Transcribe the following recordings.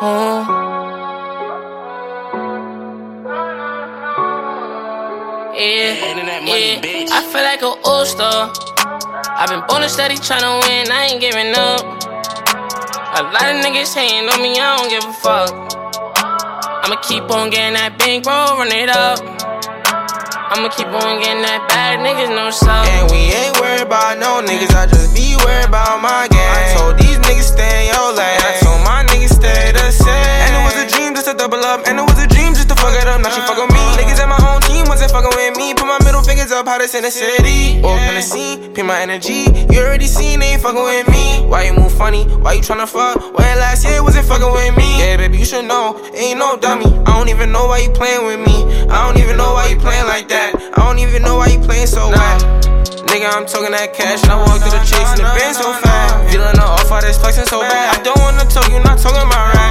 Yeah, yeah. I feel like an all star. I've been born and steady tryna win, I ain't giving up. A lot of niggas hating on me, I don't give a fuck. I'ma keep on getting that bankroll, run it up. I'ma keep on getting that bad niggas, no suck. And we ain't worried about no niggas, I just be worried about my gang. It was a dream just to fuck it up. Now she fuck with me. Niggas at my own team wasn't fucking with me. Put my middle fingers up, hottest in the city. Walk on the scene, pay my energy. You already seen, they ain't fucking with me. Why you move funny? Why you tryna fuck? When last year wasn't fucking with me? Yeah, baby, you should know. Ain't no dummy. I don't even know why you playing with me. I don't even know why you playing like that. I don't even know why you playing so well. Nigga, I'm talking that cash, and I walk through the chase and the band so fast. Feeling off, all this flexing so bad. I don't wanna talk, you not talking about racks.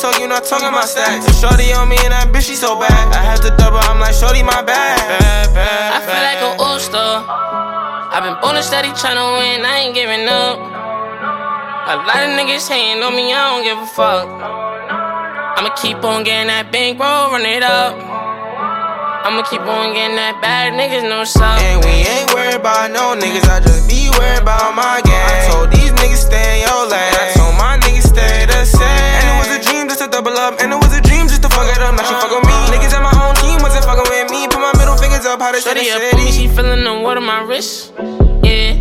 I talk, you not talking about stacks. So shorty on me and that bitch, she so bad. I have to double, I'm like, shorty, my bad. bad, bad I feel like an all star. I've been born steady tryna win, I ain't giving up. A lot of niggas hating on me, I don't give a fuck. I'ma keep on getting that bankroll, run it up. I'ma keep on getting that bad niggas, no suck. And we ain't worried about no niggas, I just be up, how to shut Shorty the up on she feeling the water my wrist. Yeah,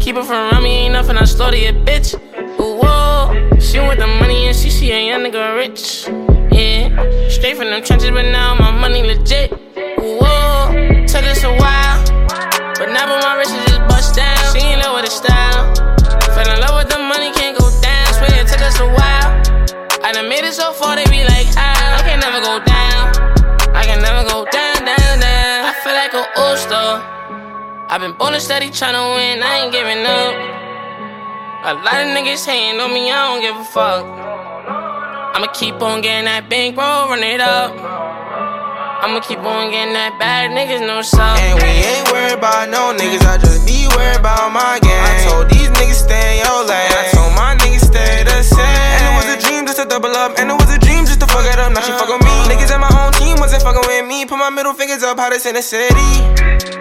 keep it from around me, ain't nothing. I slaughter a bitch. Ooh, whoa, she want the money and she see a young nigga rich. Yeah, straight from them trenches, but now my money legit. Ooh, whoa, took us a while, but now but my wrist is just bust down. She in love with the style, fell in love with the money, can't go down. Swear it took us a while. I done made it so far, they I've been born steady tryna win, I ain't giving up. A lot of niggas hating on me, I don't give a fuck. I'ma keep on getting that bankroll, run it up. I'ma keep on getting that bad niggas, no suck. And we ain't worried about no niggas, I just be worried about my gang. I told these niggas stay in your lane. I told my niggas stay the same. And it was a dream just to double up, and it was a dream just to fuck it up. Now she fuck with me. Niggas at my own team wasn't fucking with me. Put my middle fingers up, hottest in the city.